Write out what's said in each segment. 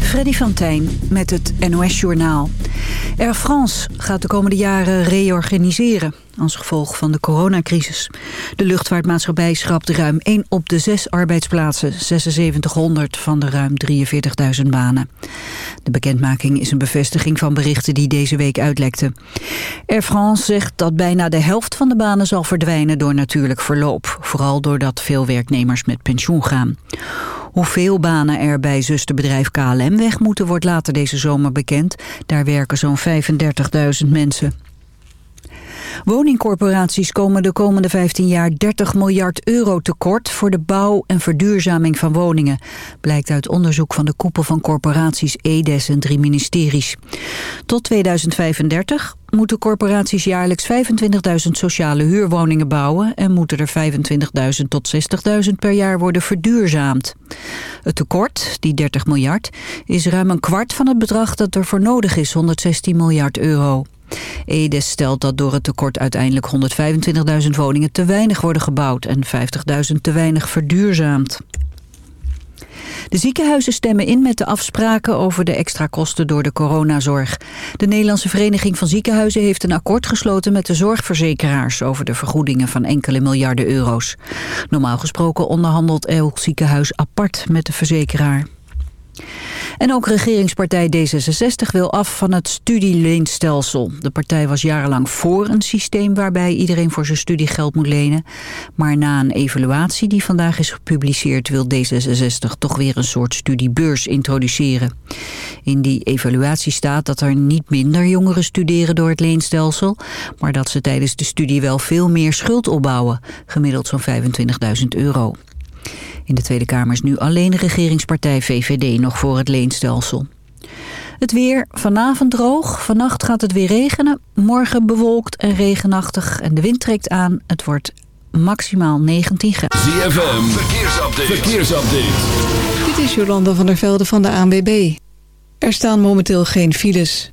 Freddy van Tijn met het NOS-journaal. Air France gaat de komende jaren reorganiseren als gevolg van de coronacrisis. De luchtvaartmaatschappij schrapt ruim 1 op de 6 arbeidsplaatsen, 7600 van de ruim 43.000 banen. De bekendmaking is een bevestiging van berichten die deze week uitlekten. Air France zegt dat bijna de helft van de banen zal verdwijnen door natuurlijk verloop, vooral doordat veel werknemers met pensioen gaan. Hoeveel banen er bij zusterbedrijf KLM weg moeten wordt later deze zomer bekend. Daar werken zo'n 35.000 mensen. Woningcorporaties komen de komende 15 jaar 30 miljard euro tekort voor de bouw en verduurzaming van woningen. Blijkt uit onderzoek van de koepel van corporaties EDES en drie ministeries. Tot 2035 moeten corporaties jaarlijks 25.000 sociale huurwoningen bouwen en moeten er 25.000 tot 60.000 per jaar worden verduurzaamd. Het tekort, die 30 miljard, is ruim een kwart van het bedrag dat er voor nodig is, 116 miljard euro. Edes stelt dat door het tekort uiteindelijk 125.000 woningen te weinig worden gebouwd en 50.000 te weinig verduurzaamd. De ziekenhuizen stemmen in met de afspraken over de extra kosten door de coronazorg. De Nederlandse Vereniging van Ziekenhuizen heeft een akkoord gesloten met de zorgverzekeraars over de vergoedingen van enkele miljarden euro's. Normaal gesproken onderhandelt elk ziekenhuis apart met de verzekeraar. En ook regeringspartij D66 wil af van het studieleenstelsel. De partij was jarenlang voor een systeem waarbij iedereen voor zijn studie geld moet lenen. Maar na een evaluatie die vandaag is gepubliceerd... wil D66 toch weer een soort studiebeurs introduceren. In die evaluatie staat dat er niet minder jongeren studeren door het leenstelsel... maar dat ze tijdens de studie wel veel meer schuld opbouwen. Gemiddeld zo'n 25.000 euro. In de Tweede Kamer is nu alleen de regeringspartij VVD nog voor het leenstelsel. Het weer vanavond droog. Vannacht gaat het weer regenen. Morgen bewolkt en regenachtig. En de wind trekt aan. Het wordt maximaal 19 graden. ZFM, verkeersupdate. verkeersupdate. Dit is Jolanda van der Velde van de ANWB. Er staan momenteel geen files.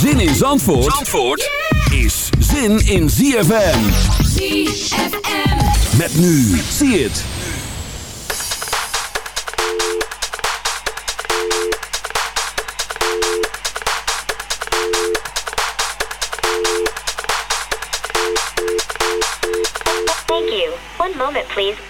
Zin in Zandvoort, Zandvoort is zin in ZFM. ZFM. Met nu, zie het. Thank you. One moment, please.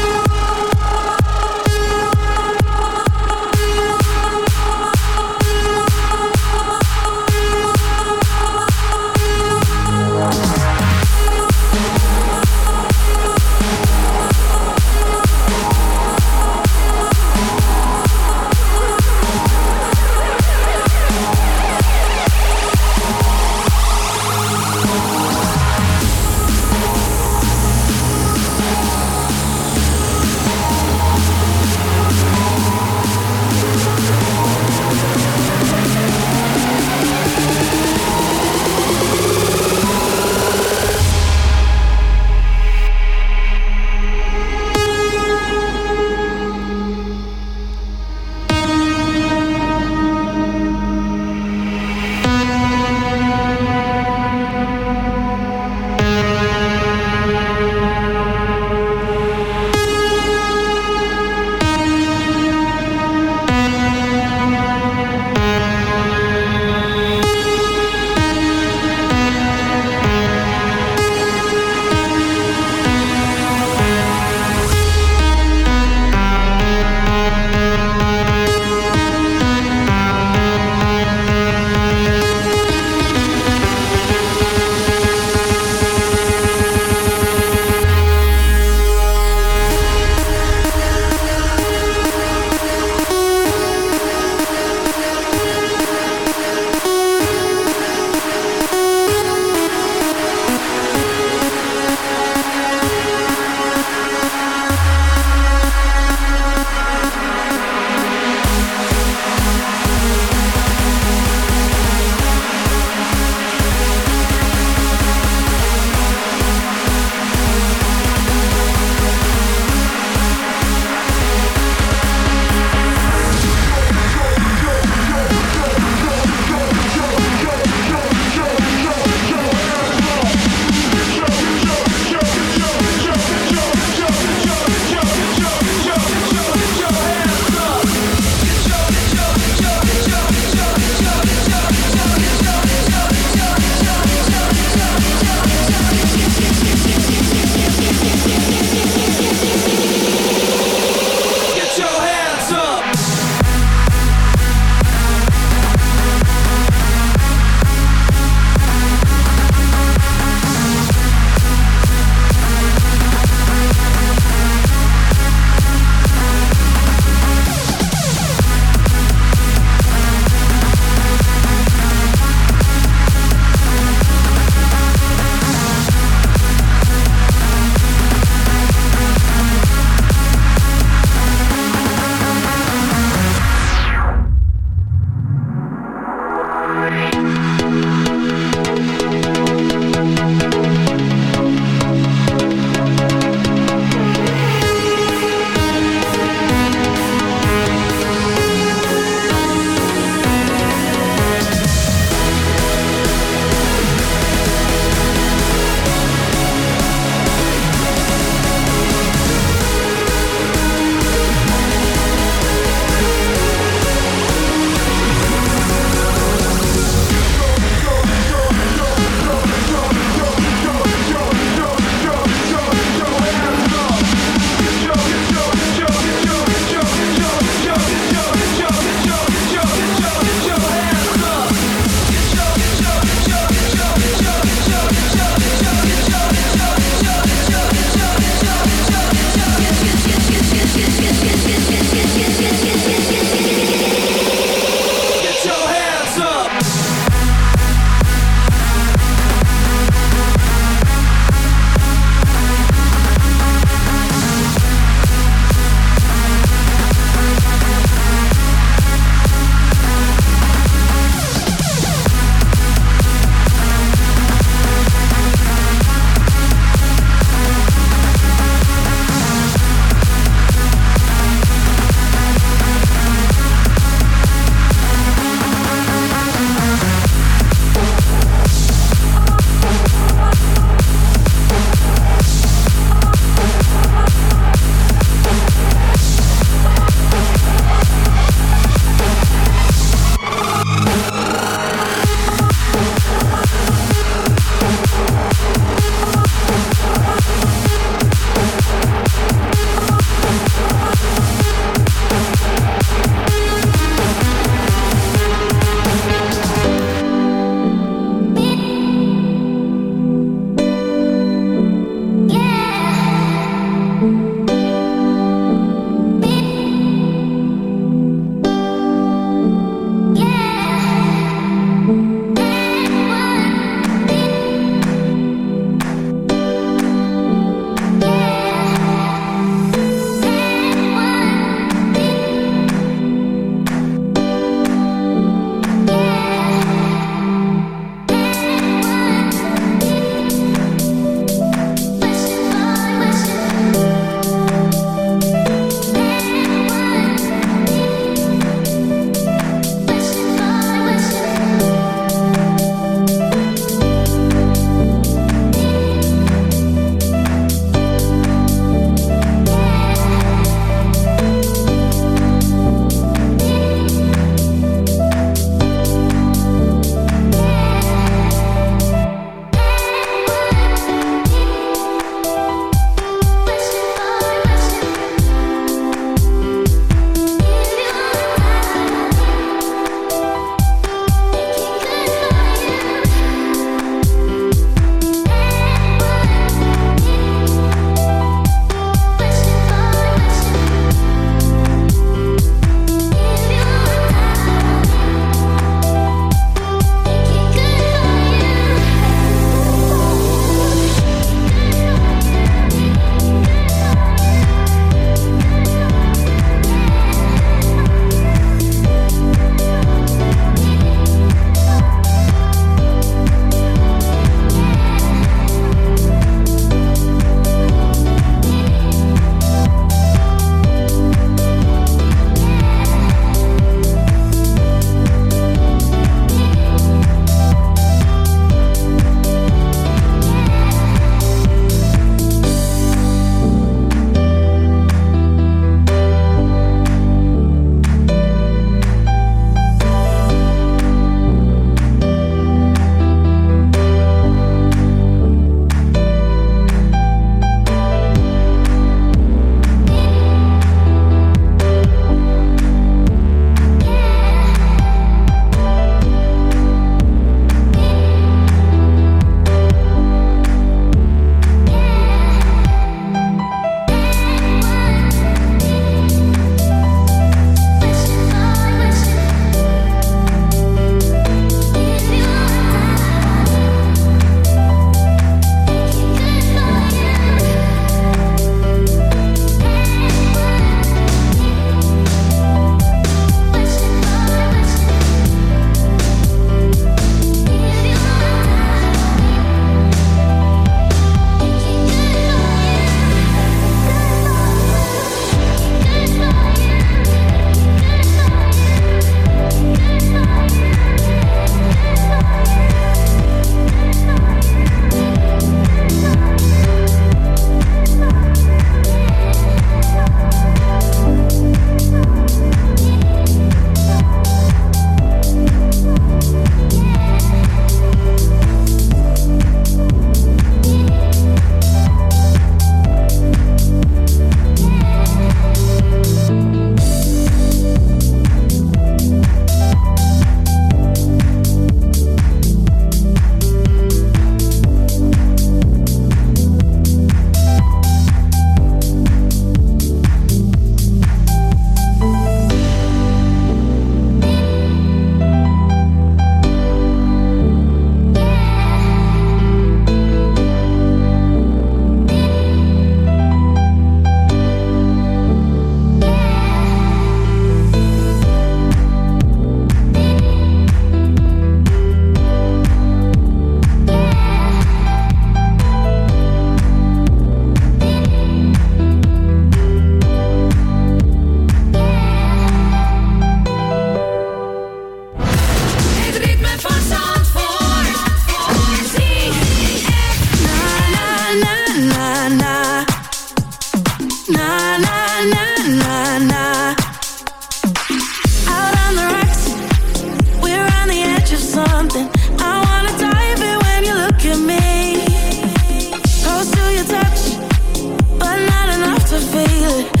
To feel it.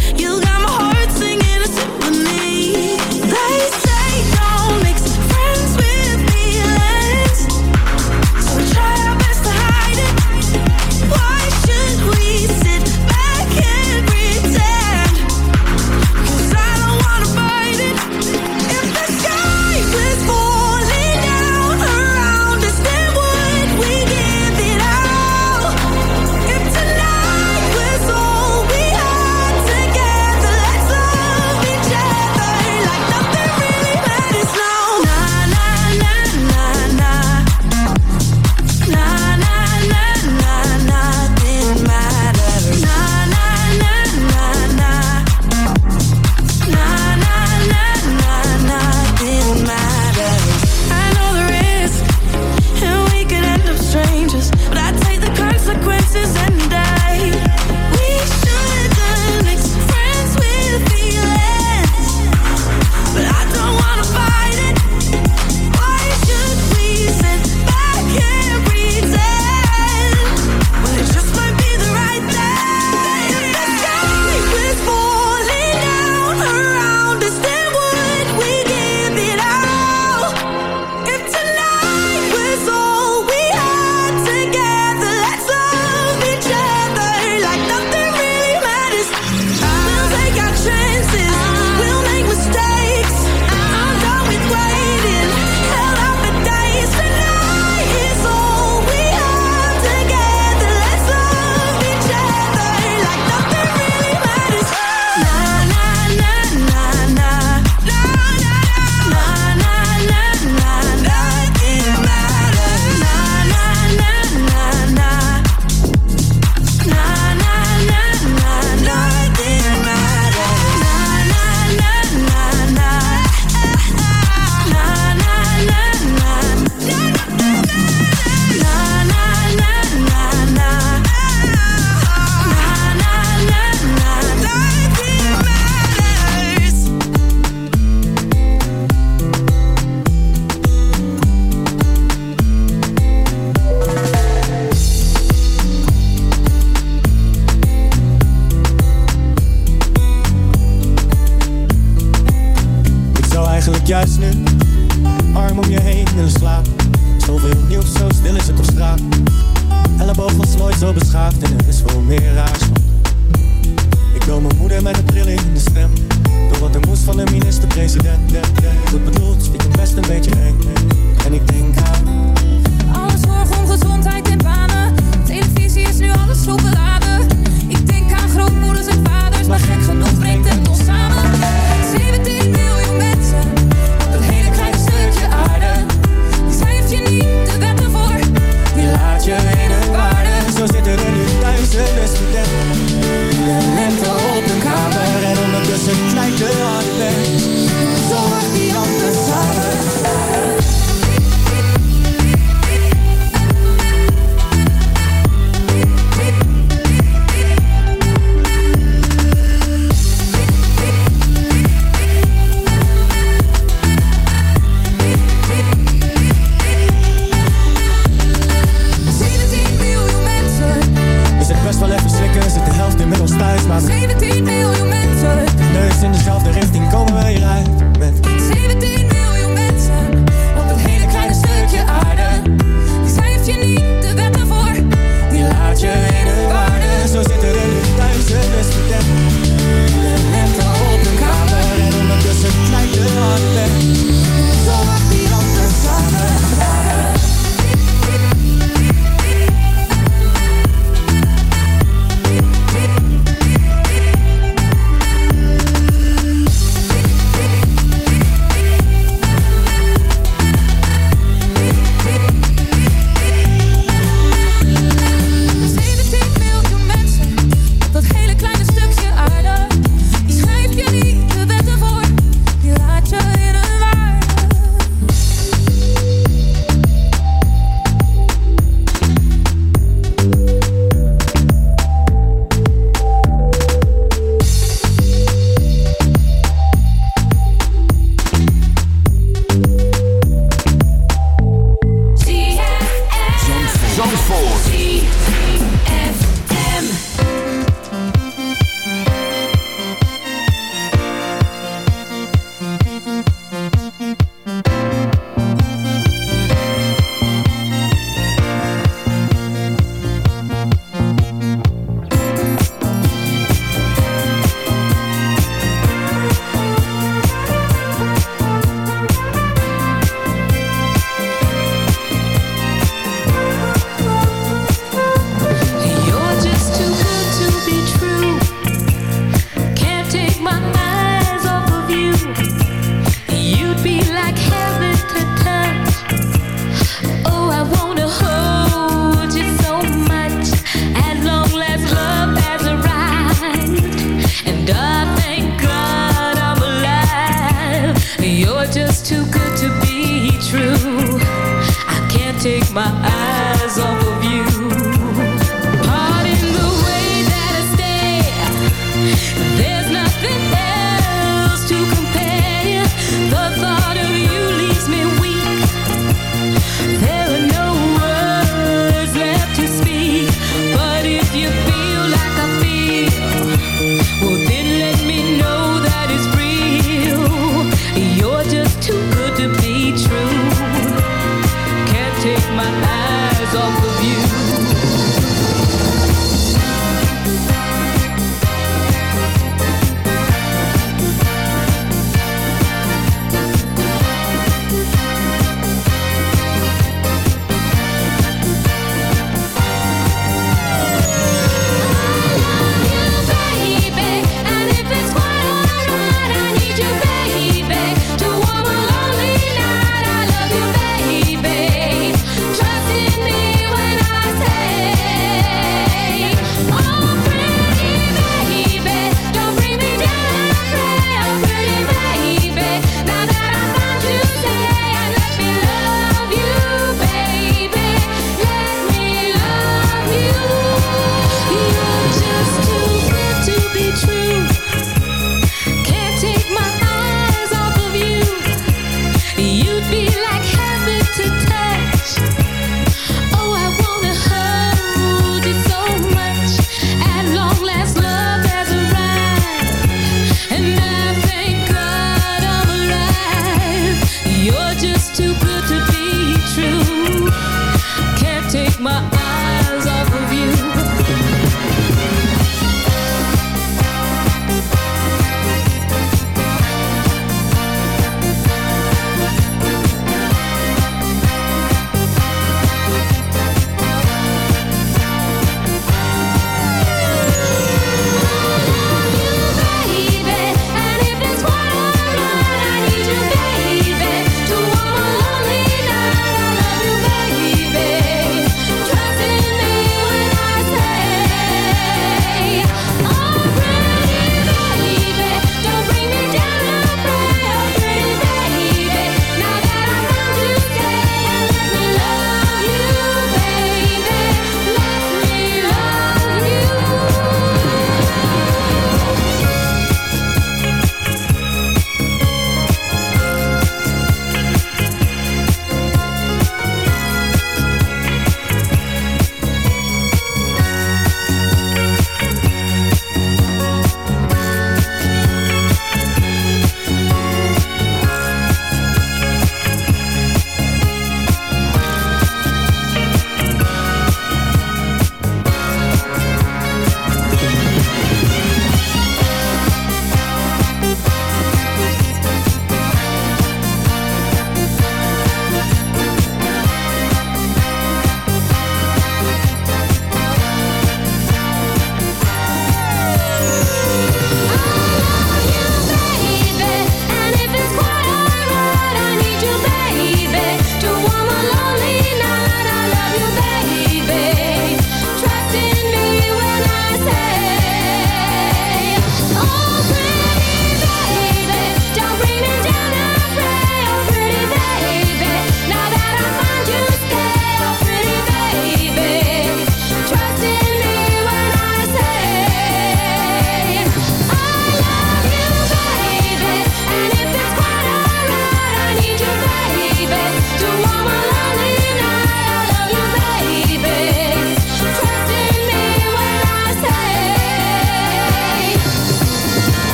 blijven slikken, zit de helft inmiddels thuis. Maar 17 miljoen mensen, neus in dezelfde richting komen wij eruit. Met